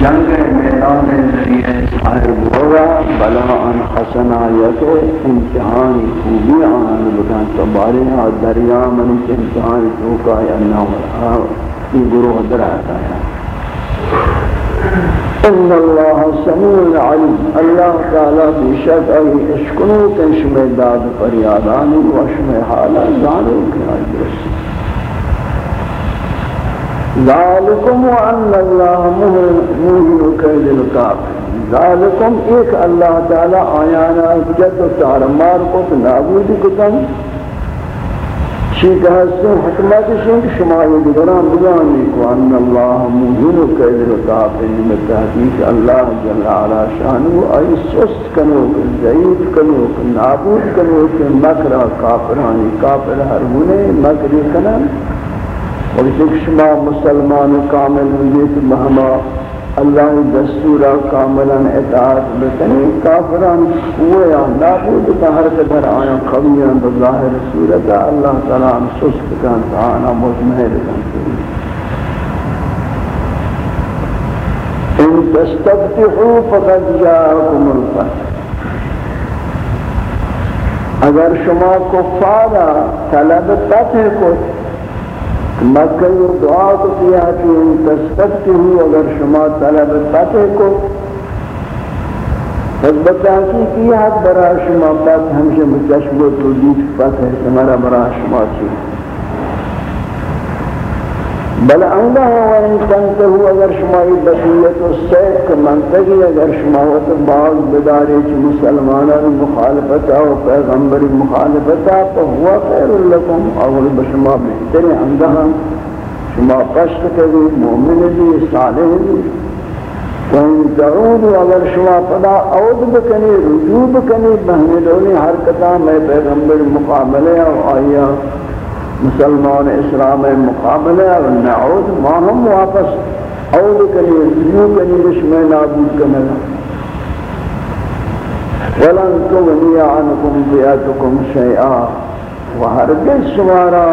جنگ میدان ذریعے ظاہر ہوگا بلا ان حسنا یک امتحان خوبی آن بکن تو بارے اور دریا من کے امتحان تو کا یا نہ ہو یہ گروہ در آتا ہے۔ ان اللہ سمیع علیم اللہ تعالی بیشک ای اشکنو کنشم داد فریادانی و شم حالا زانو کی آئی ذالکم وان اللہ مہین قید القافر ذالکم ایک اللہ تعالی آیانا جد و تارمار کو نابود کتن۔ چیز ہستوں حکمت شنک شما یہ دیگران بزانی کو۔ ان اللہ مہین قید القافر میں تحقیق اللہ جل علا شانو ای سست کنو، ضعیف کنو، نابود کنو مکر کافرانی، کافر ہر گنے مکر کنن۔ اور ایک شما مسلمان کامل ہوئیت مہما اللہ دستورا کاملا اطاعت بکنی کافران ہوئے یا نابود کا ہر قدر آیا قویان بظاہر صورت اللہ تعالیٰ سست کن تعانا مجمہر کن۔ ان تستفتحوا فقد جاءكم الفتح۔ اگر شما کفارا، طلب فتح کو مکہ یہ دعا کو کیا کہ تستفتی ہوں اگر شما طلب فتح کو۔ حضبت بتاکی کی حد برا شما پت ہمشہ مچشب و توجید فتح سمرا برا شما چیز بل انگا ہے وہ انسانتے ہو اگر شمائی بقیت و سیف کے منطقی اگر شماوت بعض بداری چی مسلمانان مخالفتا و پیغمبر مخالفتا تو ہوا خیر لکم اول بشما بہتر انگا شما قشت کبھی مومن بھی صالح بھی وَإِن تَعُودُ اگر شما پدا عود بکنی رجوع بکنی بہنی حرکتا میں پیغمبر مقابلے و آئیا مسلمان اسلام مقابلہ و نعود ما ہم واپس اول کنی رجوع کنی بشم نابود کنگا ولن تغنی عنکم بیاتکم شیئا۔ و ہرگز شمارا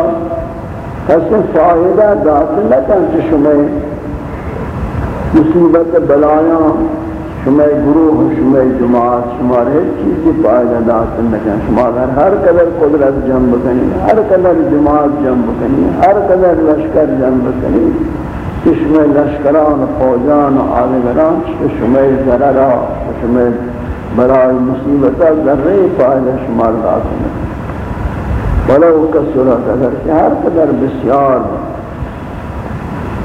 کس فائدہ دات لکن چشمیں مصیبت بلایاں شما گروہ شما جماعت شما ہر چیزی فائدہ دات نکن شما اگر ہر قدر قدرت جنب کنی ہر قدر جماعت جنب کنی ہر قدر لشکر جنب کنی شما لشکران، فوجان و آلگران شما ضررہ شما برای مصیبتہ ذرے فائدہ شما دات نکن ولو کسرت اگر کہ ہر قدر بسیار۔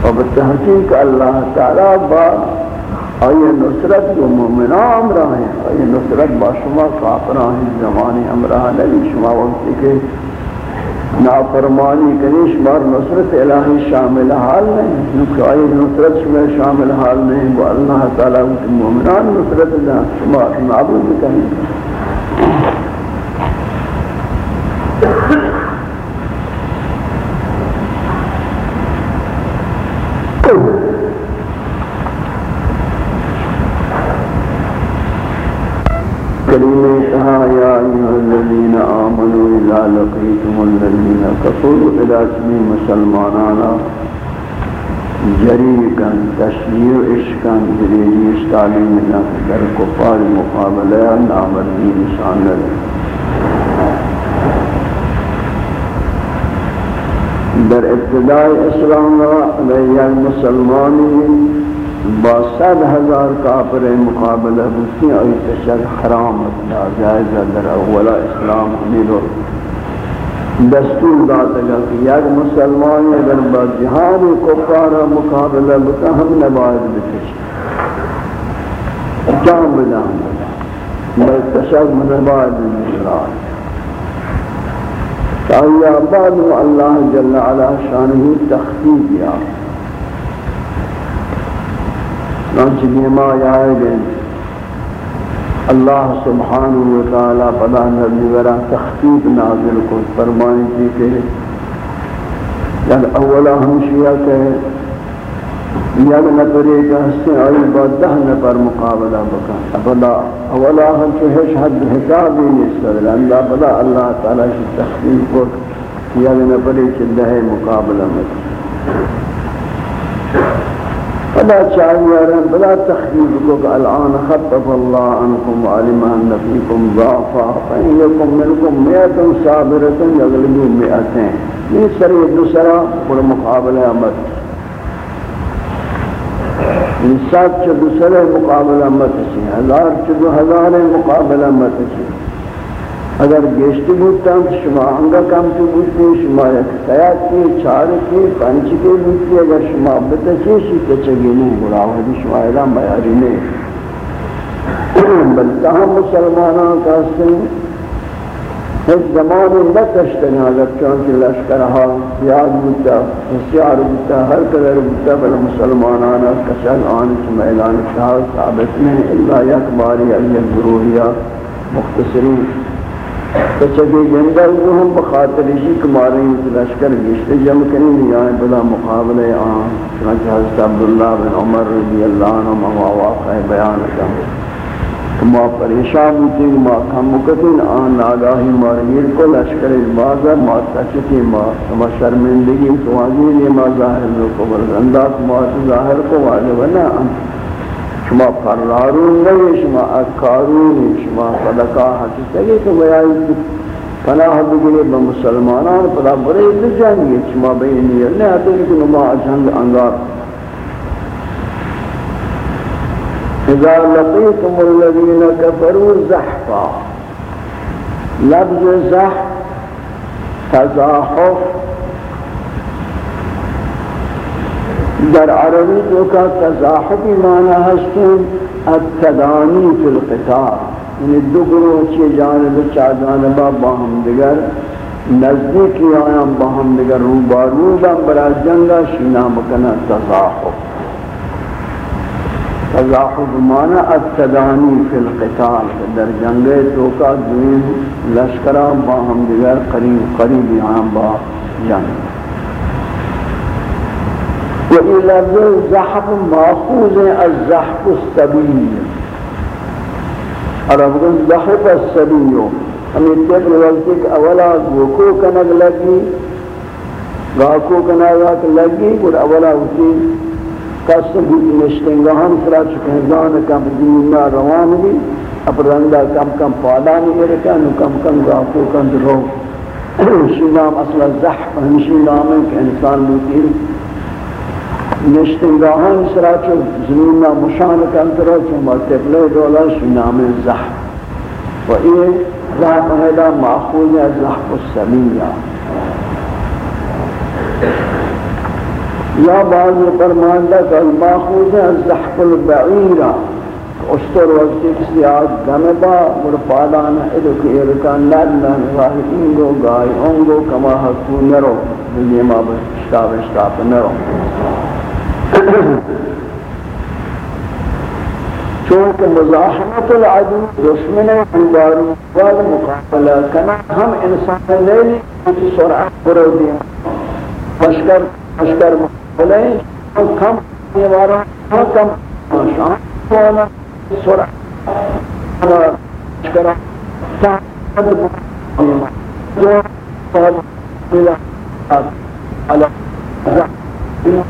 و بتحقیق اللہ تعالی با آئی نصرت جو مومنہ امرہ ہیں آئی نصرت با شما ہیں زمانی امرہ نبی شما وقت کے نافرمانی کنیش بار نصرت الہی شامل حال نہیں، کیونکہ آئی نصرت شما شامل حال نہیں وہ اللہ تعالیٰ مومنان نصرت دا شما نابود کنی کریمے کہا یا ایہا الذین آمنوا اذا لقیتم الذین کفروا الاسمی مسلمانانا جریکن تشمیع عشقن جریجی استعلیم در کفار مقابلہ نامردی نشان لگے در ابتداء اسلام و مسلمانی با صد ہزار کافر مقابلہ بسی آئی تشک حرام اتنا جائزہ در اولا اسلام حمیل دستور داتا گا کہ یک مسلمان اگر با جہان کفار مقابلہ بتا ہم نباید بتش جام بدا ہم بدا بل تشک نباید بجران تاہی آباد اللہ جل علا شانہی تخفیف یا چنانچہ دیما آئے گئے اللہ سبحانہ وتعالی پدا نبی ورہ تخفیف نازل کو فرمائیں تھی کہ جب اولا ہم شیعہ کہ یعنی یک نفری کا حصے آئی با دہ نفر مقابلہ بکا۔ ابدا اولا ہم چوہش حد حسابی نسل اللہ بدا اللہ تعالی سے تخفیف کو یعنی یک نفری چلدہ مقابلہ مکا۔ فلا چاہیارن بلا تخفیف کو کہ الان خطف اللہ عنکم وعلم ان فیکم ضعفا فإن یکم منکم میتن صابرتن، یغلبو میتین یہ سری دوسرا پر مقابلہ آمد ان سات چھ دوسرے مقابلہ مت سی ہزار چھ دو ہزار مقابلہ مت سی اگر گشتی بودتا شما انگا کم تو بودتی شما یک سیاد کی چار کی پنچ کی بودتی اگر شما بتشیشی تچگی نہیں بڑا ہوئی شما اعلام بیاری نہیں بلکہ ہم مسلمانوں کا سن، ایک زمان نہ کشتن اگر چونکہ لشکرہا یاد بودتا حسیار بودتا، ہر قدر بودتا، بل مسلمانانا کشل آن شما اعلان شاہ ثابت نہیں اللہ یک باری ایک ضروریہ مختصرین۔ تو بچگی زندہ جو ہم بخاطر اسی کمارے ہیں لشکر گشتے جم کریں گے۔ آئیں بلا مقابلے آن چنانچہ حضرت عبداللہ بن عمر رضی اللہ عنہ موا واقع بیان کم ما پریشان ہوتے ہیں ما کم مکتن آن آگاہی مارگیر کو لشکر بازا ما تچتی ما ما شرمندگی تو آگیر یہ ما ظاہر کو برزندہ ما ظاہر کو واجب نہ شما فرارون نہیں شما اکارون شما صدقہ حقیقی تو بیائی پناہ بگلے بمسلمانان پدا برے لجنگی شما بینی نہیں آتے کہ نما جنگ انگار. اذا لقيتم الذين كفروا زحفا. لفظ زحف تزاحف در عربی تو کا تزاحبی معنی ہستن التدانی فی القطار. یعنی دو گروہ چی جانب چا جانبا باہم دگر نزدیکی آیاں باہم دگر روبارو بان برا جنگا شینا مکنا تزاحب تزاحب معنی التدانی فی القتال در جنگ تو کا دوین لشکران باہم دگر قریب قریب آیاں با جنگ. وإلى الزحف مأخوذ الزحف السبي عرب قلت زحف السبي ہم اتفق لگتی کہ اولا گوکو کنگ لگی گاکو کنگ لگی، اور اولا اسی قسم بھی نشتنگا ہم سرا چکہزان کم دینا روان بھی اب رندہ کم کم پادانی ارکا نو کم کم گاکو کن درو شنام اصلا زحف ہمشی نام ہے کہ انسان بوتی نشتنگاهان سرا چو زمین مشان کنترا چو مرتبله دولا شنام زحف. و این زحف هدا ماخوذ از زحف السمیه یا. بعض فرمانده که ماخوذ از زحف البعیره اشتر وقتی کسی آج دم با مرفادان ادو که ارکان لدن راہ اینگو گای اونگو کما حقو نرو. دنیا ما بشتاب اشتاب نرو. چونکہ مزاحمت العدو دشمن انداری وال مقابلہ کنا ہم انسان لے لی کچھ سرعت برو دیا مشکر مشکر مقابلے کم نیوارا کم شان والا سرعت مشکر تعمل جو طالب إلى على زحمة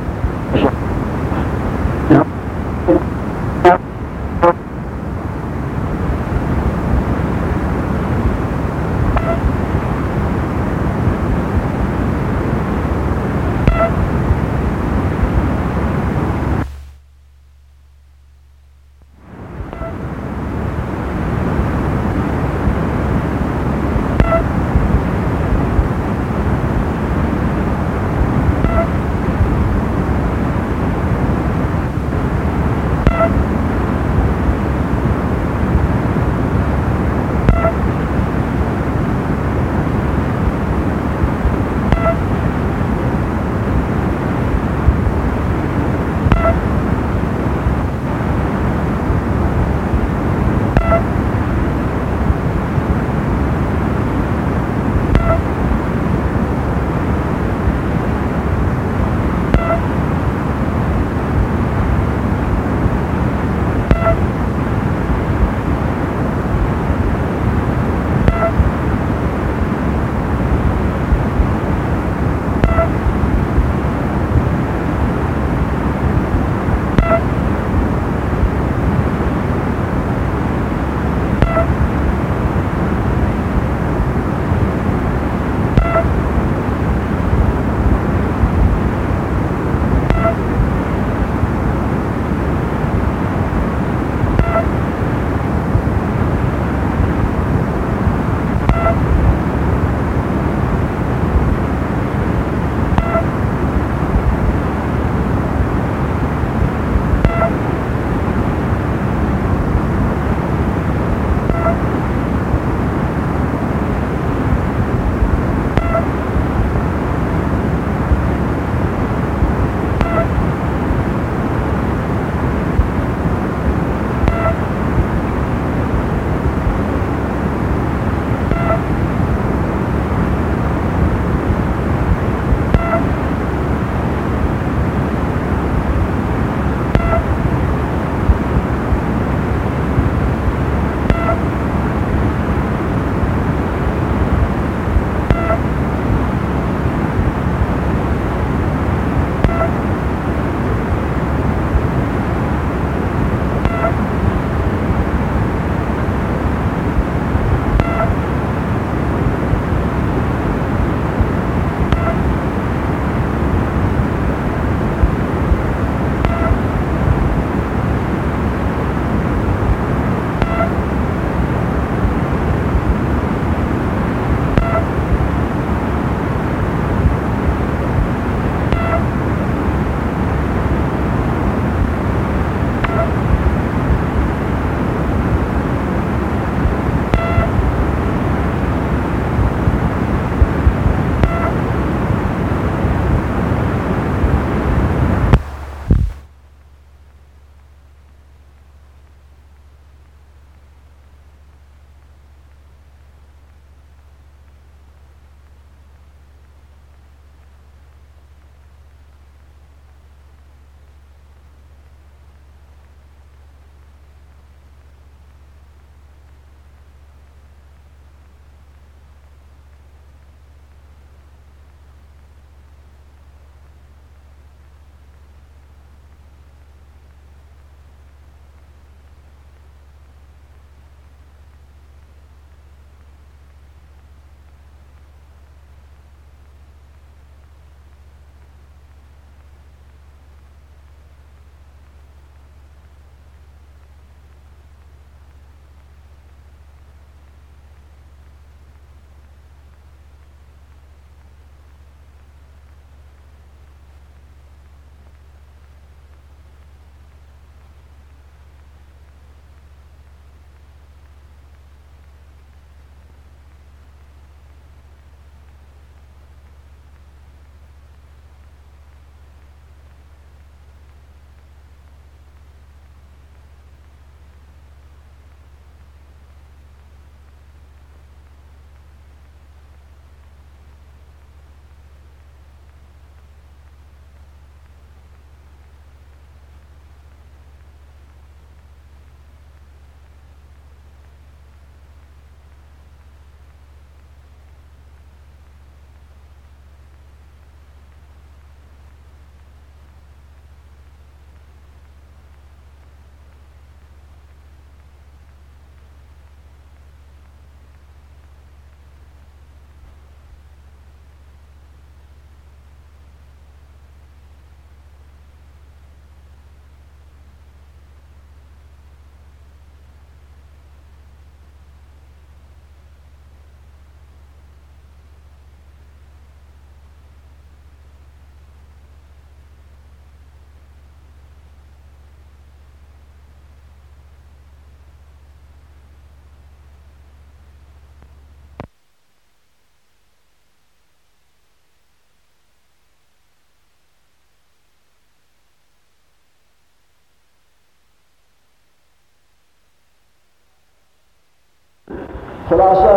خلاصہ،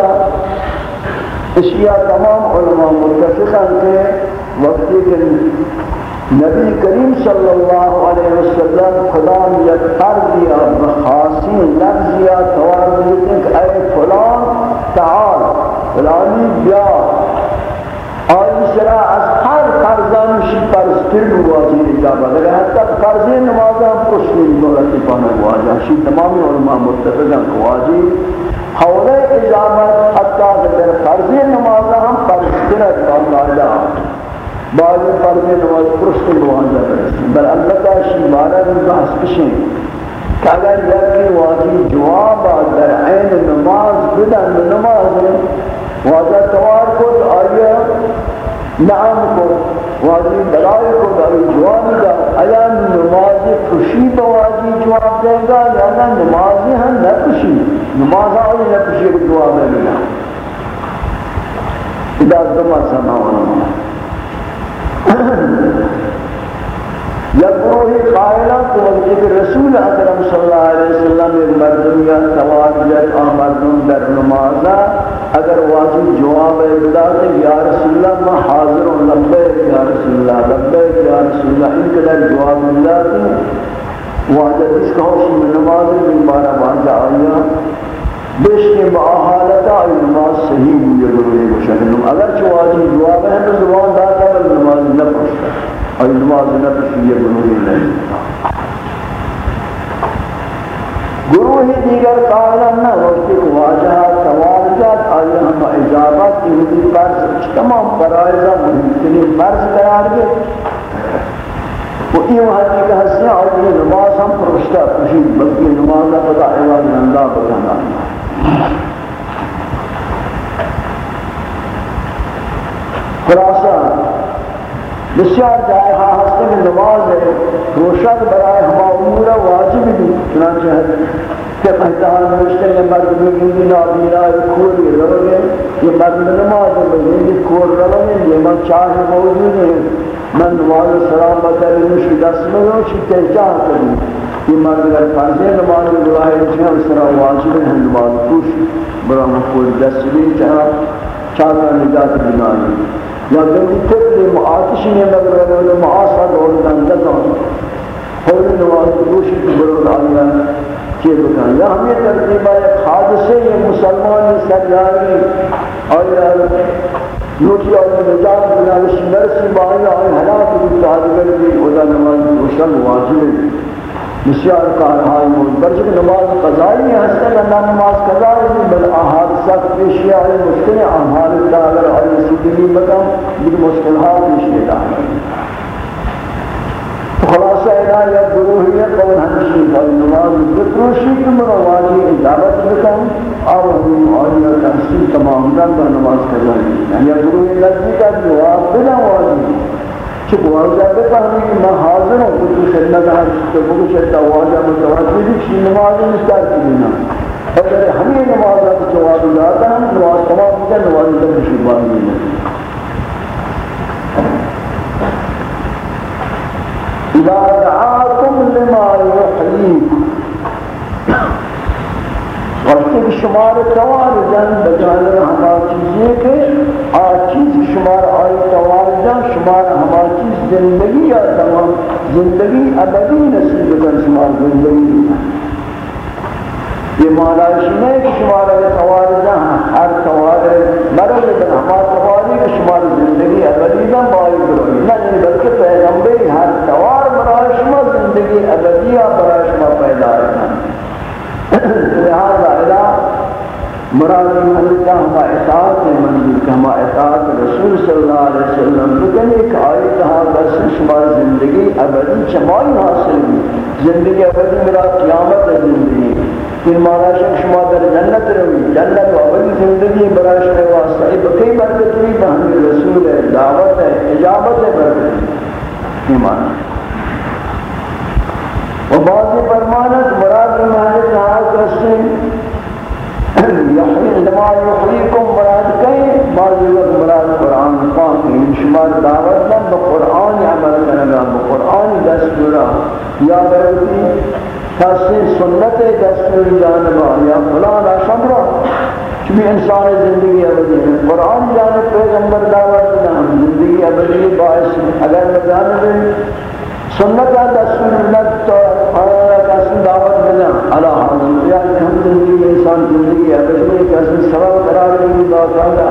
اشیاء تمام علماء متفقہ کہ وقتی کہ نبی کریم صلی اللہ علیہ وسلم خدا یک قرضیا بخاصی لفظیا توار دیتے کہ اے فلان تعال، فلانی بیا آئی سرا از ہر قرضان شی پرستر بواجی اجابت اگر حتی قرضی نمازا پشنی دولتی پانا بواجی شی تمامی علماء متفقا بواجی حول اجابت حتی در قرضی نمازا ہم پرستر اجابت بعضی فرض نماز پرست نماز برسیم بل البتہ شیمارہ بھی بحث کشیں۔ کہ اگر یکی واجی جواب در عین نماز بدن نماز واجہ توار کو آیا نعم کو واجی بلائی کو در جواب دا. آیا نماز خوشی بواجی جواب دے گا یا نا نمازی ہم نہ خوشی؟ نماز آئی نہ خوشی کو جواب دے گا. اذا دمہ سماوانا یا گروہ قائلہ کو وقت رسول اکرم صلی اللہ علیہ وسلم مردم یا تواجد آن مردم در نمازہ اگر واجب جواب ہے بدا کہ یا رسول اللہ، میں حاضر ہوں لبیک یا رسول اللہ لبیک یا رسول اللہ، ان کے در جواب ملا کہ واجب اس کا حسن میں نماز میں بارہ واجہ آیا بیش کے معاہالتا آئی، نماز صحیح ہوئی گروہ کو شکلوں اگر چو واجب جواب ہے تو زبان داتا ہے نماز نہ پڑھتا۔ اور نماز نہ پڑھی یہ گروہ نہیں گروہ دیگر قائلان نہ وقتی کو واجہ توارجات آئی ہم اجابت کی حدی برز، تمام فرائضہ مہمتنی برز قرار گئے۔ وہ یہ وحدی کا حصہ اور یہ نماز ہم پرشتہ پشید بلکہ نماز پتا عوض نندہ بکانا خلاصہ بسیار جایها هستن نماز روشن برای همه امور واجب دی چنانچه کہ پہچان نوشتے ہیں مرد میں نابینا کوری روگے یہ مردم نماز میں یہ کور روگے یہ من چاہ موجود ہے من نماز سلام بدل نش دست میں ہو چھتے چاہ کریں یہ مرد اگر نماز میں دعا ہے اس واجب ہے نماز کوش برہم کو دست میں چاہ چاہ نجات بنا یا دلی طفل معاتشی نے مگر رہے معاصر دولتان دکان حول نواز روشی کی برود آیا کیے بکان، یا ہمیں ترتیبہ ایک حادثے یہ مسلمان سر جائے نوٹی اور نجات بناوشی مرسی بائی آئی حالات بھی تعدگر بھی خدا نواز روشن واجب ہے بسیار کارهای بود برچه نماز قضایی هستن اللہ نماز قضایی بھی بل آہار سخت پیشی آئی مشکل آہار دا آئی سیدنی مکم یہ مشکل ہاں پیشی دا خلاصہ اینا یا گروہیت، قول ہمشی قول نماز بتروشی کم رواجی اجابت بکم اور ہم آئیہ تحصیل تمام دن نماز قضایی یا گروہی نزدی کا جواب بنا واجی تو واجہ بے فہمی کہ میں حاضر ہوں تو خدمت ہر تو بگو شدہ واجہ متوازی بھی کی نماز مستار کی لینا اگر ہمیں نماز آتا جواب لاتا ہم نماز تمام ہوتا نماز تک شروعات لینا اذا دعاكم لما يحييكم وقتی شمار توان زن بجانب ہمارا چیزیں کہ آ شمار آئی توار شمار ہما چیز زندگی یا تمام زندگی ابدی نصیب کن شمار زندگی یہ معنی نہیں کہ شمار اگر توار ہر توار مرد بن ہما تواری کہ شمار زندگی ابدی جن بائی کروی نہیں بلکہ پیغمبری ہر توار برای شما زندگی ابدی برای شما پیدا رکھنا لہذا مراد محلتا ہما اطاعت منظور کہ ہما اطاعت رسول صلی اللہ علیہ وسلم بکنے کہ آئی کہا بس شما زندگی ابدی چمائی حاصل بھی زندگی ابدی مراد قیامت زندگی۔ پھر مانا شک شما در جنت روی۔ جنت و ابدی زندگی برای شما واسطہ۔ ای بکی برکت بھی بہنی رسول ہے، دعوت ہے، اجابت ہے برکت یہ مانا۔ و بعضی فرمانت مراد مہنے کہا کسی یحیی لما یحییکم مراد کئی بعضی وقت مراد قرآن پاک ان شمار دعوت لن بقرآن عمل کرنا بقرآن دستورا یا برتی کسی سنت دستور جانبا یا فلان شمرا چونکہ انسان زندگی ابدی ہے قرآن جانب پیغمبر دعوت نہ زندگی ابدی باعث اگر جانب سنت دستور نت تو آیا دعوت بنا علا حاضر یا ہم زندگی انسان زندگی ابدی کسی سبب قرار دی باقاعدہ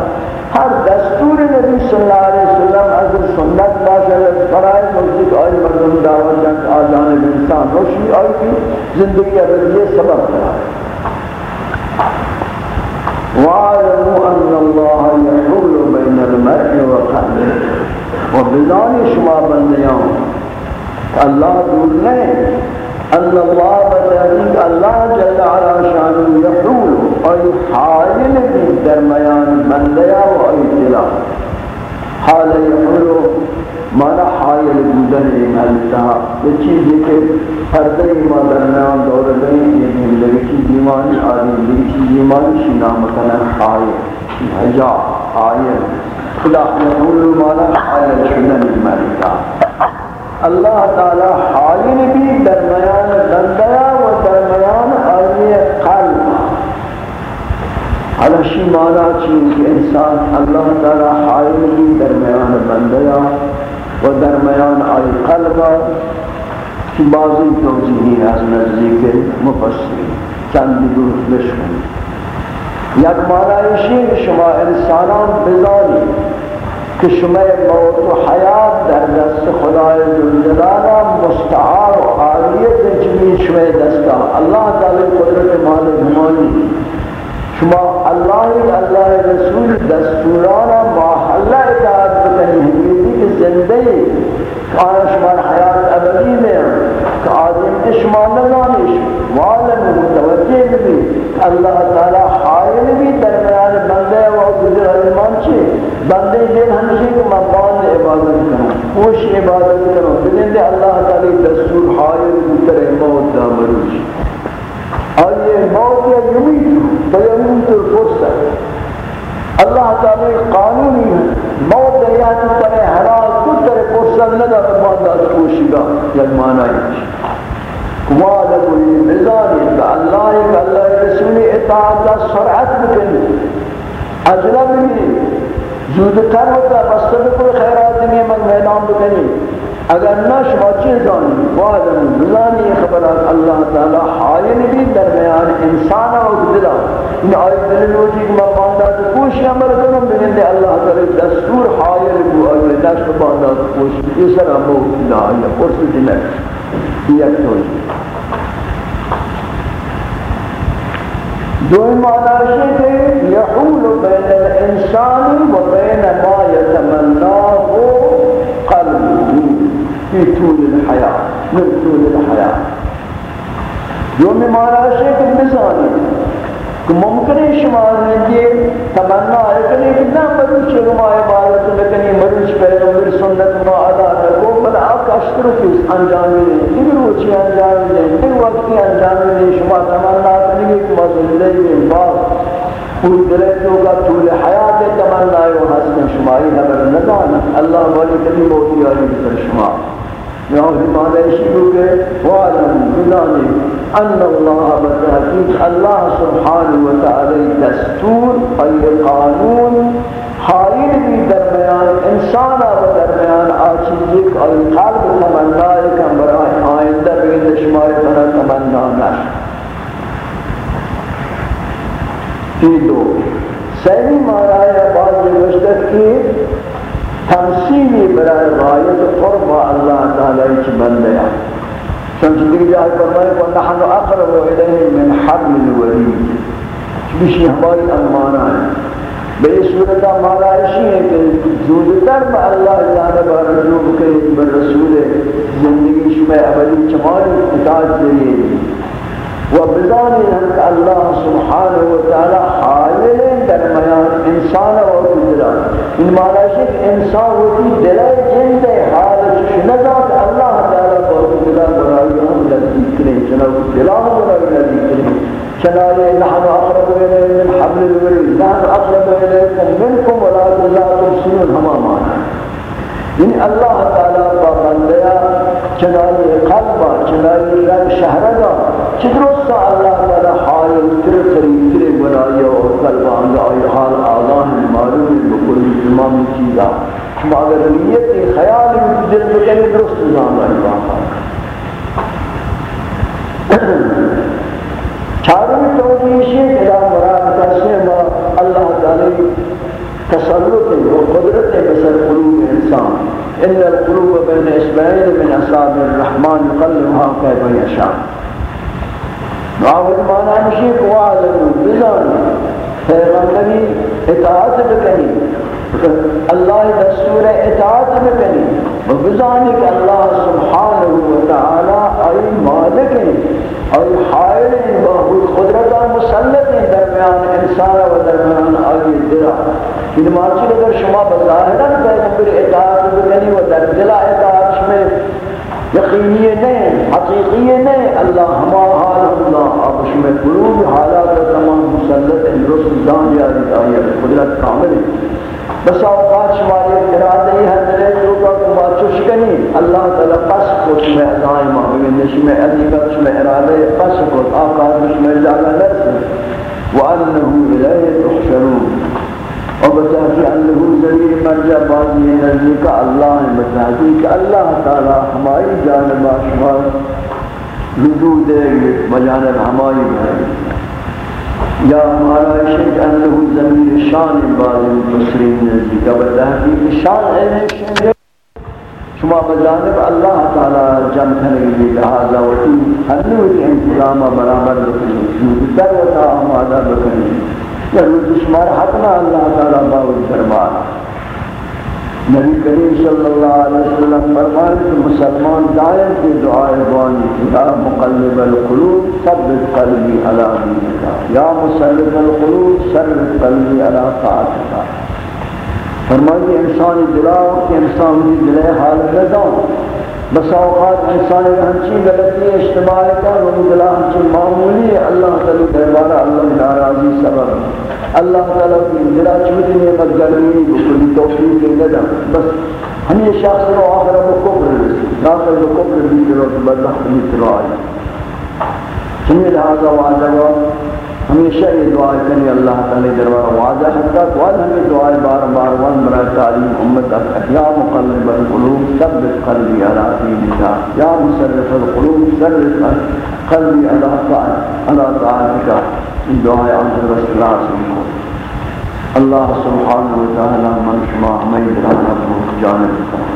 ہر دستور نبی صلی اللہ علیہ وسلم اگر سنت باشد فرائض مسجد آئی مردم دعوت جانب آجانب انسان روشنی آئی کی زندگی ابدی سبب قرار وَاعْلَمُوا أَنَّ اللَّهَ يَحُولُ بَيْنَ الْمَرْءِ وَقَلْبِهِ. وَبِذَانِ شما بندیان اللہ دور نہیں ان اللہ بتحقیق اللہ جل علا شان یحول اور حائل بھی درمیان بندیا و اطلاع۔ حال یحول مانا حائل بودن ایک حلتا یہ چیز ہے کہ پردہ ما درمیان دور گئی یہ زندگی کی دیوانی آدم زندگی کی دیوانی شنا مثلا حائل حجا حائل خدا یقول مانا حائل شنن الملکہ اللہ تعالی حائل بھی درمیان بندیا و درمیان آئی قلب۔ علشی مانا چیز انسان اللہ تعالی حائل بھی درمیان بندیا و درمیان آئی قلب کی بعضی توجیہی از نزدیک مفسری چند گروہ بشکن یک معنی شما انسانان بزانی کہ شما موت و حیات در دست خدای جلالا مستعار و عالیت جمی شمع دستا اللہ تعالی قدرت مال ہمانی شما اللہ اللہ رسول دستورانا محلہ اطاعت بکنی ہمیتی کہ زندگی آیا شما حیات ابدی میں کہ آدم شما نزانش معلم متوجہ بھی اللہ تعالی حائل بھی درمیان بندے و گزر علمان چھے بندے دین ہمشی کہ میں باند عبادت کروں خوش عبادت کروں بلندے اللہ تعالی دستور حائل بھی ترے موت دا مروش آئیے موت یا یمید تو یمید الفرصت اللہ تعالی قانونی موت دیات پر حلال تو تر فرصت ندا تماندہ کوشگا یک معنی کمال کوئی مزانی کہ اللہ ایک اللہ کے رسول اطاعت کا سرعت بکنی اجنب بھی زودتر ہوتا بس کوئی خیرات نہیں، من میدان بکنی اگر نہ شما چیزانی وعدم بزانی خبرات اللہ تعالی حائل بھی درمیان انسان و دلہ ان آئی دل روچی کہ کوش عمل کنم بگن اللہ تعالی دستور حائر بو اگر دست بانداز کوش یہ سر امو لا یا قرص دلت یک توجی دو معنی رشید ہے یحول بین الانسان و بین ما یتمناه قلبه فی طول الحیات من طول الحیات دومی معنی رشید ہے مثالی کہ ممکن ہے شمار شما زندگی تمنا ہے کہ نہ مروچ ما عبادت میں لکنی مروچ پیغمبر سنت ما ادا کرو، بل آپ اشتر کی اس انجام دیں دن روچی انجام دیں دن وقتی انجام دیں شما تمنا کریں کہ ما زندگی میں بعد پوری دلے تو کا طول حیات تمنا ہے، وہ حسن شمائی نظر نہ اللہ والی کبھی موتی آئی شما۔ يعظم على شرك واعلم بذلك أن الله بالتحقيق الله سبحانه وتعالى دستور أي قانون حائل بھی درمیان انسان و درمیان آچیز ایک اور قلب تمنا ایک برائے آئندہ بھی نشمار بنا تمنا نش یہ دو سہی مارا ہے بعض گزشتہ کی تمثیلی برای غایت قرب اللہ تعالی چی بندیا چونچہ دیکھ جائے فرمائے کہ نحن اقرب الیہ من حبل الورید بشی ہماری امانہ ہے بے صورتہ مارائشی ہے کہ زودتر با اللہ جانب رجوع کریں بر رسول زندگی شمع ابدی چمانی اطاعت ذریعے و بدانی بزانی ہم اللہ سبحانہ وتعالی حائل درمیان انسان و قدران ان معنی ہے کہ انسان ہوتی دلائے جن دے حال نظات اللہ تعالی کو قدرہ برائی ہم لذیذ کریں۔ چنانکہ دلان برائی لذیذ کریں۔ چنانکہ نحن اقرب الیہ من حبل الورید نحن اقرب الیکم منکم ولا تزاکم سنون ہما معنی یعنی اللہ تعالی با بندیا چنانکہ قلبا چنانکہ شہرگا چدرست اللہ تعالی حال تر تری تر برائی اور قلب آنگا آئی حال آگاہ معلوم بکل تمام چیزا شما اگر نیت خیال دل بکنی درست زان رہی باقا چارمی توجیشی کہ مراد کسی ما اللہ تعالی تسلط و قدرت بسر قلوب انسان۔ ان القلوب بین اسماعیل من اصحاب الرحمن قلبها كيف يشاء راوت مانا مشی کو عالم بزان. پیغمبری اطاعت بکنی. اللہ دستور اطاعت بکنی. و بزانی کہ اللہ سبحانہ و تعالی ای مالک ہیں ای حائل ہیں و قدرت مسلط ہیں درمیان انسان و درمیان ای درہ ان مارچی اگر شما بظاہران پیغمبر اطاعت بکنی و در دل اطاعت میں یقینی نہیں حقیقی نہیں اللہ ہما حال اللہ اب شما قلوب حالات تمام مسلط درست دان یاری آئی قدرت کامل ہے۔ بس اوقات شما یہ ارادہ ہی ہے ملے جو کا کما چشکنی اللہ تعالی قص کو شما دائما بگن شما عزیبت شما ارادہ قص کو آقاد شما جاگا نرسل وَأَنَّهُ إِلَيْهِ تُحْشَرُونَ۔ اور بتاتی انہو ضمیر مرجع بازی نزدیک اللہ بتاتی کہ اللہ تعالی ہماری جانبہ شما رجوع دے گی بجانب ہماری بھائی۔ یا ہمارا شک انہو ضمیر شان بازی مفسرین نزدیک بتاتی شان ہے شان شما بجانب اللہ تعالی جمع کرنے کی لہذا وٹی انہو انتظام برابر بکنی در وطا ہمارا بکنی روز شمار حتما اللہ تعالی باوی فرمان نبی کریم صلی اللہ علیہ وسلم فرمائے کہ مسلمان دائم کی دعائے بانی یا مقلب القلوب ثبت قلبی علی دینک یا مسلب القلوب ثبت قلبی علی طاعتک فرمائے انسانی دلاؤ کہ انسان کی دلے حال رضا بس اوقات انسان ہنچی غلطی اجتماع کا وہ دلا ہنچی معمولی اللہ تعالی دربارہ اللہ ناراضی سبب اللہ تعالی کی دلا چھوٹی نعمت گرمی بکلی توفیق کے ندم بس ہم یہ شخص رو آخر ابو کفر رسی ناکر جو کفر بھی کرو تو بدبخت بھی کرو آئی چنی لہذا وعدہ ہمیشہ یہ دعا کریں اللہ تعالی دربار واضح حتا تو ہمیں دعائیں بار بار وان برائے تعلیم امت احیاء مقلب القلوب سب قلبی علا دین کا یا مسرف القلوب سر قلبی علا دین علا دین کا ان دعائیں عبد الرسول اللہ اللہ سبحانہ وتعالی من شما ہمیں دعائیں حضور جانب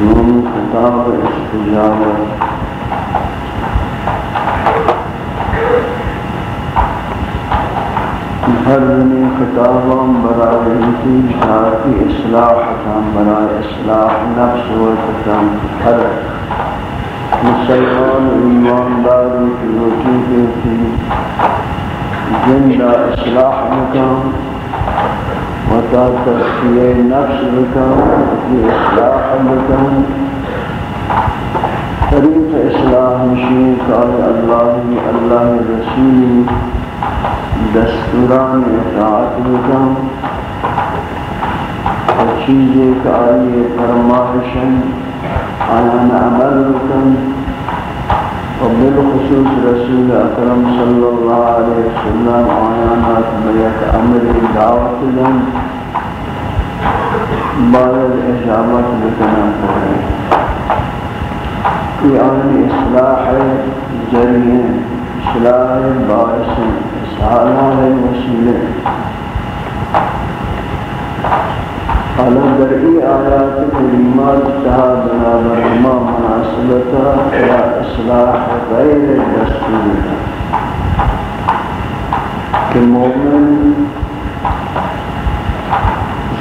دونوں برائے انتظار اصلاح حکام برائے اصلاح نفس و حکام ہر مسلمان ایمانداری کی روٹی دیتی جن اصلاح حکام و تا نفس مکان کی اصلاح مکان طریق اصلاح مشین قال اللہ اللہ رسولی دستوران اطاعت بکن چیزیں کہ آئیے فرمائشن آیان عمل بکن اور بالخصوص رسول اکرم صلی اللہ علیہ وسلم آیانات بیت امر دعوت دن بعد اجابت بکنا پڑے یہ آن اصلاح جریہ اصلاح باعث سالان مسلم۔ حالا در ای آیات کریمات تها بنابر ما مناسبتا یا اصلاح غیر دستور کہ مومن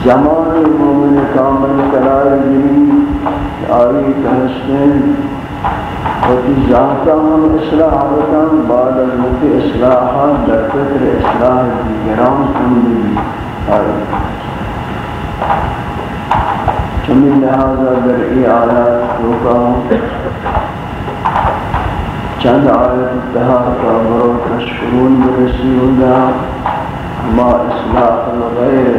زمان مومن کامل قرار گری آئی تحسن وقتی ذاتا ہم اصلاح بکن بعد از وقتی اصلاحات در فکر اصلاح دیگران ہم بھی آئی لہذا در ای آیات روکا چند آیت اتحاد کا برو تشکرون برسی ہوگا ما اصلاح الغیر.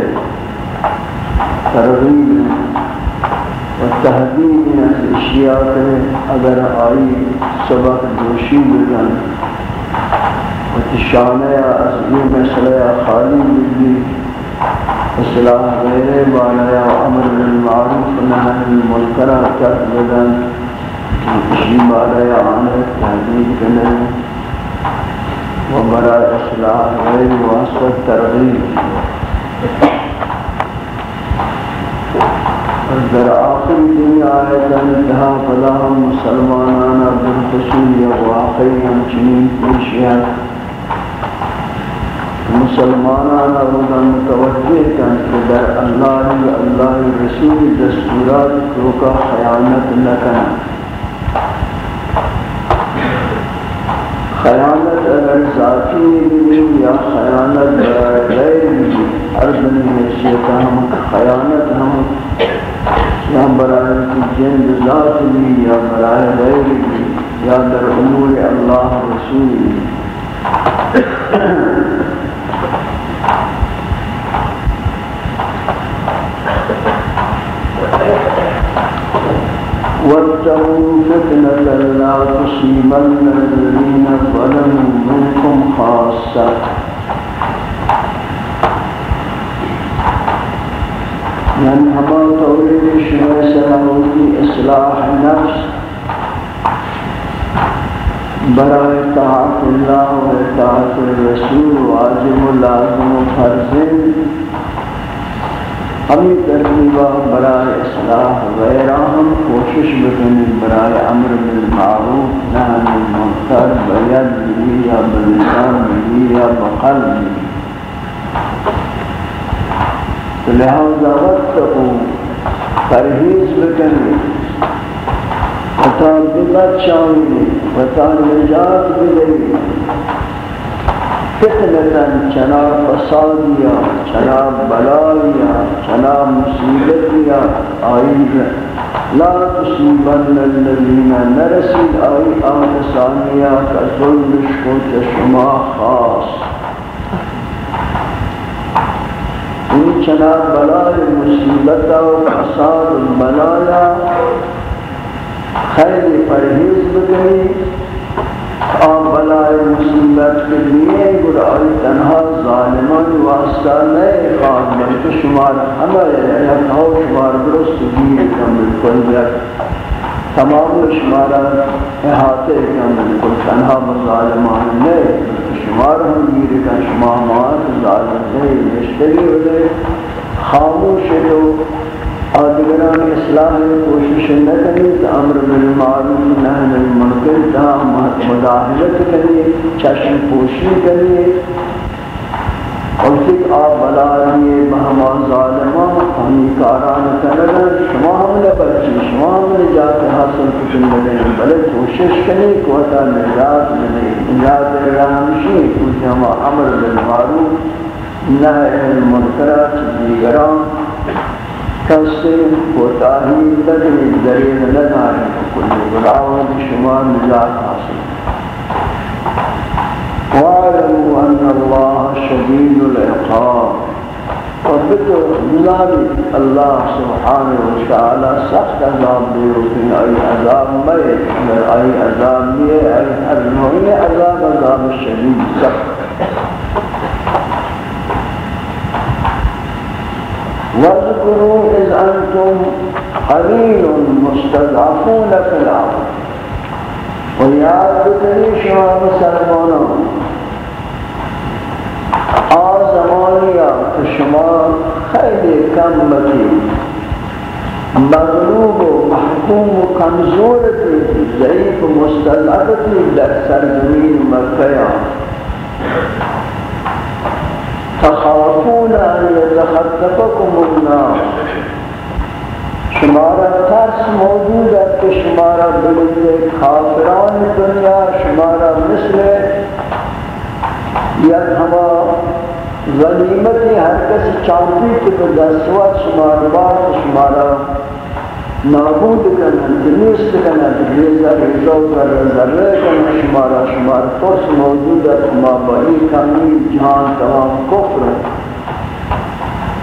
ترغیب و تحدید از اشیاء اگر آئی سبق دوشی بگن و تشانه از این مسئله خالی بگی اصلاح غیر بالا امر بالمعروف و نهی عن المنکر ترک بدن. اشی بالا آنه تحدید کنه و برای اصلاح غیر واسط ترغیب. در آخر دنیا آیت انتہا فلا ہم مسلمانانا بالخصول یا واقعی ہم چنین پیشیات مسلمانانا رضا متوجہ کن کہ در اللہ اللہ رسول دستورات تو کا خیانت نکن خیانت اگر ذاتی یا خیانت غیر ہر دنیا حیثیت ہم خیانت ہم یا برای جن ذات لی یا برای غیر لی یا در امور اللہ رسول لی واتقوا فتنة لا تصيبن الذين ظلموا منكم خاصة یعنی ہما تولید شما سلامتی اصلاح نفس برای اطاعت اللہ و اطاعت الرسول واجب و لازم و فرزن ہمیں ترتیبہ برای اصلاح غیرہ ہم کوشش بکنی برای امر بالمعروف نحن المنکر بید بھی یا بلسان بھی یا بقلب بھی لہذا وقتقو پرہیز بکنی وطان بمت شاوی وطان نجات بدئی فتنتا چنا فسادیا، چنا بلالیا چنا مصیبتیا آئید لا تصیبن الذین نرسید، آئی آن آنسانیا کا ظلم شکوت شما خاص۔ این چنان بلای مصیبت و فساد بلایا۔ خیلی پرہیز بکنی آن بلای مصیبت کے لیے گرآئی تنہا ظالمان واسطہ نئے خواہد بلکہ شمار ہمیں یک ہو، شمار درست دیر کم بالکل بیت تمام شمارا احاطے کم بالکل تنہا بظالمان نئے شمار ہم گیر کا شما مات ظالم دے مشتری ہو دے خاموش تو اور دیگران اصلاح کوشش نہ کریں تو امر بالمعروف نہی المنکر تا مداہلت کریں چشم پوشی کریں اور پھر آپ بلا رہیے بہما ظالمان ہمی کاران کنگن شما ہم نے بچی شما ہم نے جا کے حاصل کتن لگیں بلے کوشش کریں کہ وہ نجات ملے۔ نجات رحمشی کچھ ہما امر بالمعروف، نہی عن المنکر دیگران کسی کوتاہی لگنی دریغ نداری کلی براون شما نجات حاصل. وَاعْلَمُوا أَنَّ اللَّهَ شَدِيدُ الْعِقَابِ. وبدو نظامي الله سبحانه وتعالى سخت عذاب ديوكين أي عذاب ميت أي عذاب ميت أي عذاب ميت عذاب الشديد سخت. واذكروا إذ أنتم قليل مستضعفون في الأرض. وياد بكري شما مسلمانون آزمانيا شما خیلی کم مغلوب و محکوم و کمزور ضعیف و مستضعف در سرزمین تخافون ان يتخطفكم الناس شمارا ترس موجود ہے کہ شمارا بلندے کافران دنیا، شمارا مثل یک ہما غنیمتی ہر کسی چاہتی کہ دستوات شمارا بات شمارا نابود کرنا دنیست کرنا دنیزہ ریزو کر ذرے کرنا شمارا شمار فرس موجود ہے ما بہی کمی جہان تمام کفر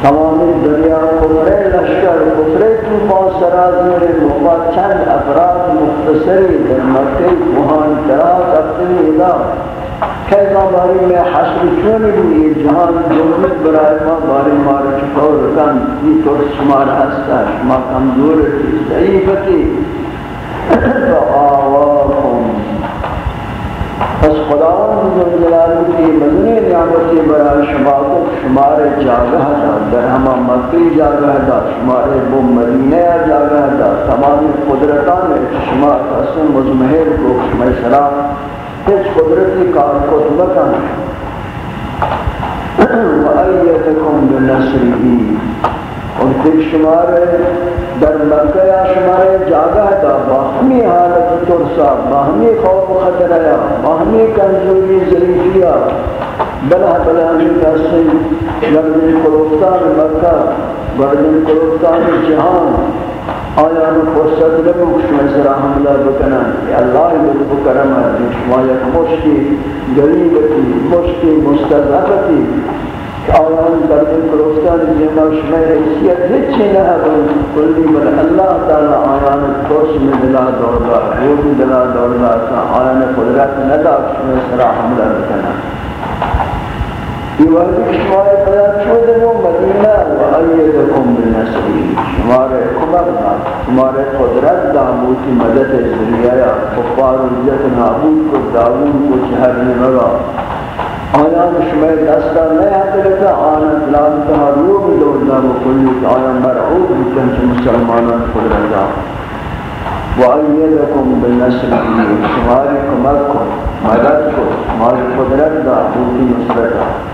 تمام دنیا کفر لشکر کفر توفان سراز میرے محبت چند افراد مختصری در مکہ کوہان تراز اپنی علاق کیسا باری میں حشر چونی بھی یہ جہان جمعیت برائے ما باری مارا چکور کن یہ تو شمار ہستا شما کمزور تھی ضعیفتی تو آواکم پس خداوند ذو جلال کی مدنی نعمتی برائے شما کو شمار جاگہ دا در ہما مکی جاگہ دا، شمار بو مدینہ جاگہ دا، تمام قدرتان شما قسم مزمحر کو شما سلام۔ هیچ قدرتی کار خود بکن و ایتکم بنصری اور پھر شمار در مکہ یا شمار جاگہ دا باہمی حالت ترسا، باہمی خوف و خطرہ باہمی کنزوری ضریفیہ بلا بلا ہمیں کسی گردن قلوبتان مکہ گردن قلوبتان جہان۔ آیا نو فرصت لگو شما سرا حملہ بکنن یا اللہ لطف کرم ہے شما یک مشتی غریبتی مشتی مستضعفتی. آیا نو در دل کلوستان جنہ شما حیثیت ہچی نہ ہے کلی بل اللہ تعالی آیا نو فرص میں دلا دوڑا وہ دلا دوڑا آیا نو قدرت ندا شما سرا حملہ بکنن دیواری شمار بیان شده و مدینه و ایدکم شمار داد شمار قدرت داموتی مدد ذریعه کفار وجت نابود کو داود کو چهر نگا آیان شمار دستا نہیں آتے لکھا آیان لان تحریو بھی دولا مکلی آیان مرعوب بکن چھ مسلمانان قدرت دا و ایدکم بالنصری شمار کو مدد کو شمار قدرت دا بوتی نصرت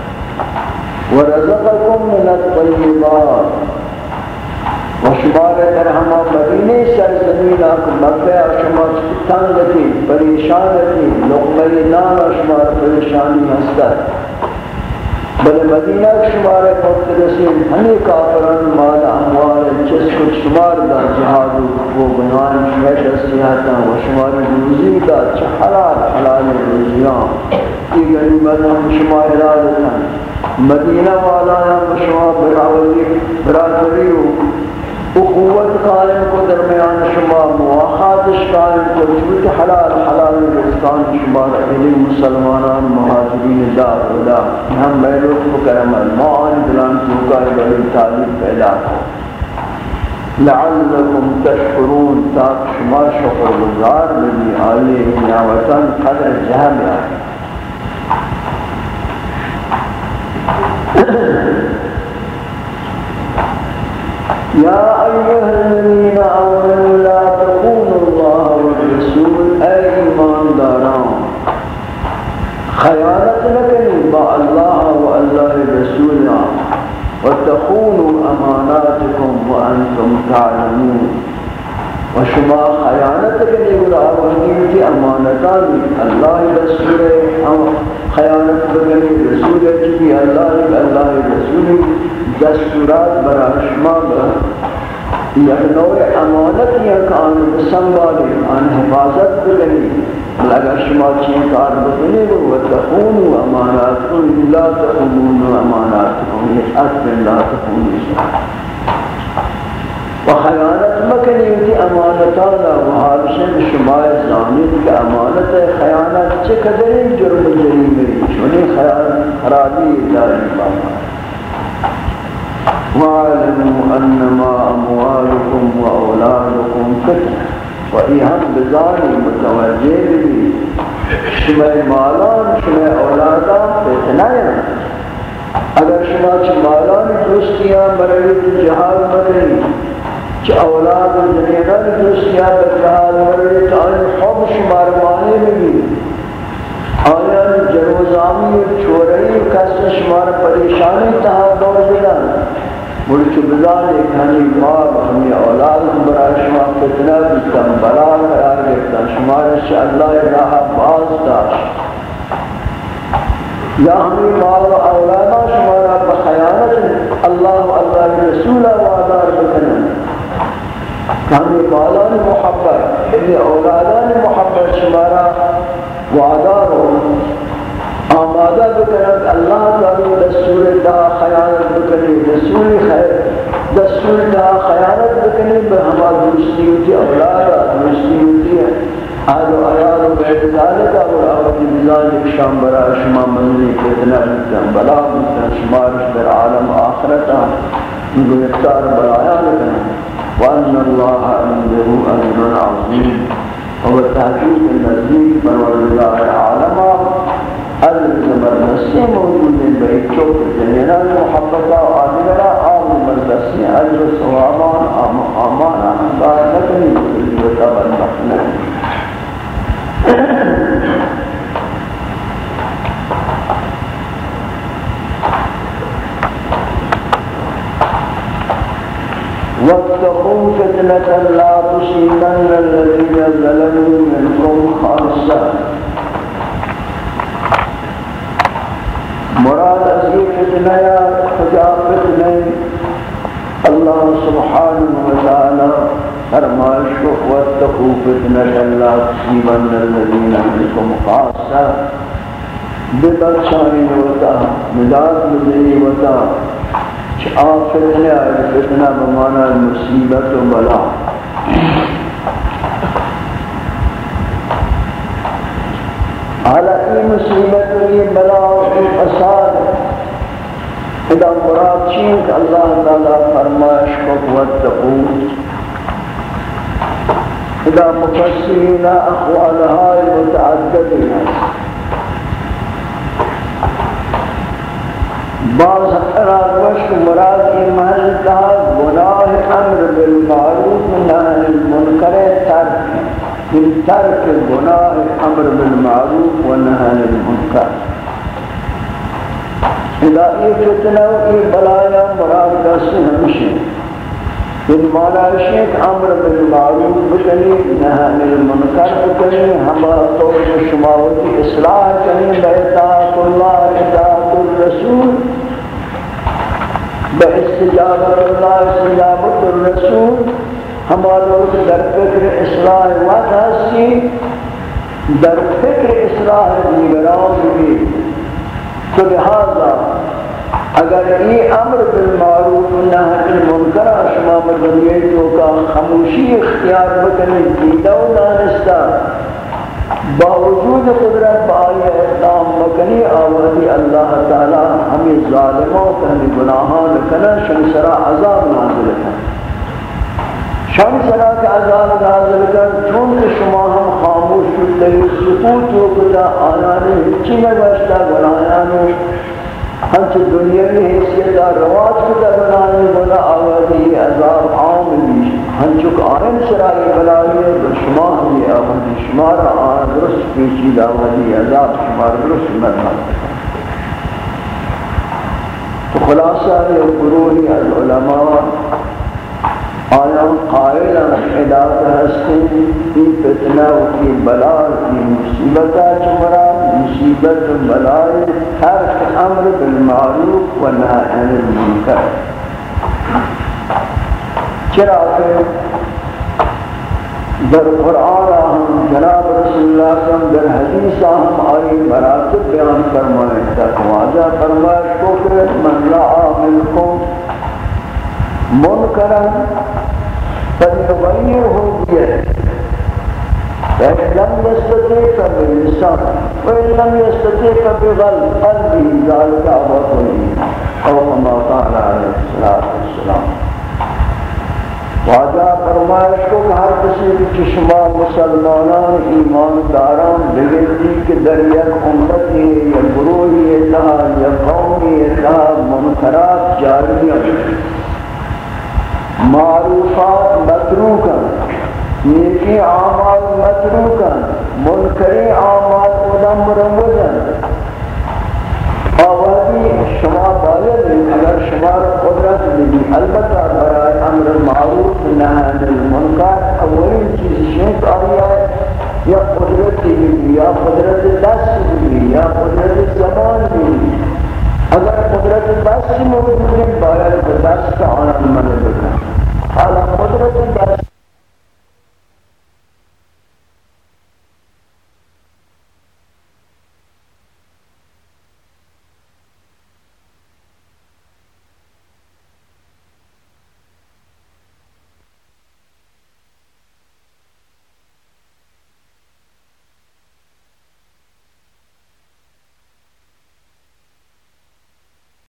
ورزقكم من الطيبات. وشمار در ہما مدینی سرزمین آکھ مکہ شما پریشان پریشانتی لقمہ نام شمار پریشانی ہستر بل مدینہ شمار مقتدسین ہمیں کافران مال اموال جس کو شمار دا جہاد وہ بنوان شہد سیاتا و شمار روزی دا چھ حلال روزیان کی یعنی غریبت ہم شمار حلالتا مدینہ والا ہم شمار براوزی برادری ہو۔ قوت قائم کو درمیان شما مواخاتش قائم کو چوت حلال حلال رزقان شما رہنی مسلمانان، مہاجرین، دار ودا ہم بیلوت مکرم المعان دلان توقع بڑی تعلیم پیدا کو لعلكم تشكرون تاک شما شکر گزار بنی آلی نعوتان قدر جہم آئی يَا أَيُّهَا الَّذِينَ آمَنُوا لَا تَخُونُوا خیانت نکنی با اللہ و اللہ رسولا والله تخونوا اماناتکم أماناتكم وأنتم تعلمون. مع الله خیانت کرنے گلا وحدین کی امانتان اللہ رسول خیانت کرنے رسول کی اللہ اللہ رسول. دستورات برا شما برا یک نوع امانت یا کان سنبھالے آن حفاظت کرنے اگر شما چین کار بکنی بکنے گو وتخونوا اماناتکم، لا تخون تخونوا اماناتکم یعنی یہ اصل لا تخونوا و خیانت مکنی ہوتی امانتانا و حالشن شمای زانید کہ امانت خیانت چه قدر جرم جریمی چونی خیانت خرابی داری بابا. وَعَلَمُوا أَنَّمَا أَمْوَالُكُمْ وَأَوْلَادُكُمْ فِتْنَةٌ و ای هم بزانی متوجه شما مالان، شما اولادان فتنه اگر شما چه مالان دوستیان برای جهاد مکنی کہ اولاد زمینان دوستیاں بکرال ورلی تو آئین خوب شمار مانے لگی آئین جروزامی چورئی کس شمار پریشانی تہا دور دلن ملچ بزان ایک ہمی مار ہمی اولاد برای شما فتنہ بیتن بلا قرار گرتا شمارش اللہ راہ باز داشت۔ یا ہمی مال و اولادا شمارا بخیانت، اللہ و اللہ رسول وعدار بکنن ہمیں محبت، ابن اولادان محبت شمارا وعدار آمادہ بکنند اللہ تعالی دستور دا خیانت بکنی، دستور خیر، دستور دا خیانت بکنی بہما دوستی ہوتی اولادا دوستی ہوتی ہے۔ آل و آیال و بیت ذالکا و آوتی بزانک شام برا شما منزی فتنہ بکن بلا بکن شمارش در عالم آخرتا گرفتار برایا لکنند وأن الله عنده أجر عظيم. هو التحقيق النزيد الله عالما المردسي موجود من بيت شوف الجنينة المحبطة وآدمنا آم المردسي أجر صوابان آمانا باركني وتبركنا واتقوا فتنة لا تصيبن الذين ظلموا منكم خاصة مراد ازی فتنہ یا خجا فتنہ اللہ سبحانہ وتعالی فرمائش کو واتقوا فتنة لا تصيبن الذين منكم خاصة ببخشانی وتا مداد مدنی چه آن فتنه آئی فتنه بمانا مصیبت و بلا حالا این مصیبت و این فساد ادا مراد چین الله اللہ تعالی فرمایش کو واتقون ادا مفسرین اخوالهای متعددی هست بعض افراد وش مراد ایمان کا گناہ أمر بالمعروف نهی المنکر ترک. من ترک گناہ أمر بالمعروف و نهی المنکر. اذا ای فتنہ و ای بلایا مراد کا سنمشی ان مانا شیخ أمر بالمعروف بکنی نهی المنکر بکنی ہمارا طور شماوتی اصلاح کنی بیتاق اللہ اطاعت الرسول. باستجابت اللہ استجابت الرسول ہمارا در فکر اصلاح وقت ہستی در فکر اصلاح دیگران بھی۔ تو لہذا، اگر یہ امر بالمعروف نهی المنکر، شما مردمیت کا خاموشی اختیار بکنی، دیدہ و دانستہ باوجود قدرت بائی اقدام مکنی آوازی اللہ تعالی ہمیں ظالموں کے ہمیں گناہان کنا شن سرا عذاب نازل کن شن سرا کے عذاب نازل کن چون کہ شما ہم خاموش لگی سکوت و کتا آیانے ہچی نگوشتا گناہانے ہم چھ دنیا میں حیثیت رواج کتا گناہانے گناہ آوازی عذاب عام بھی بلائی شما ہی آمدی شما را آن درست پیچی داودی عذاب شما را درست مرحب تو خلاصہ یہ گروہی از علماء آیا قائلا علاق ہستے کی فتنہ و کی بلا، کی مصیبتہ چمرا مصیبت بلائے ترک امر بالمعروف و نهی عن المنکر. چرا کہ در قرآن ہم جناب رسول اللہ صلی اللہ علیہ وسلم، در حدیث ہم آئی مراتب بیان فرمائے۔ تک واضح فرمائے کو کہ من رعا منکم منکرا فلیغیرہ بیت فإن لم يستطيع باللسان وإن لم يستطيع بقلب قلبه ذلك أبطل أو كما قال عليه الصلاة والسلام۔ واجہ فرمائش کو ہر کسی کی شما مسلمانان ایمان داران بگردی کہ در یک امتی یا گروہی اتحا یا قومی اتحا منکرات جاری معروفات متروکا نیکی آمال متروکا منکری آمال ادم روزن آوازی شما باید اگر شما را قدرت بدی البتہ برای امر معروف نهان المنکر، اولین چیز شنک آیا یا قدرت بدی یا قدرت دست بدی یا قدرت زمان بدی اگر قدرت دست موجود باید دست آن من بکن۔ حالا قدرت دست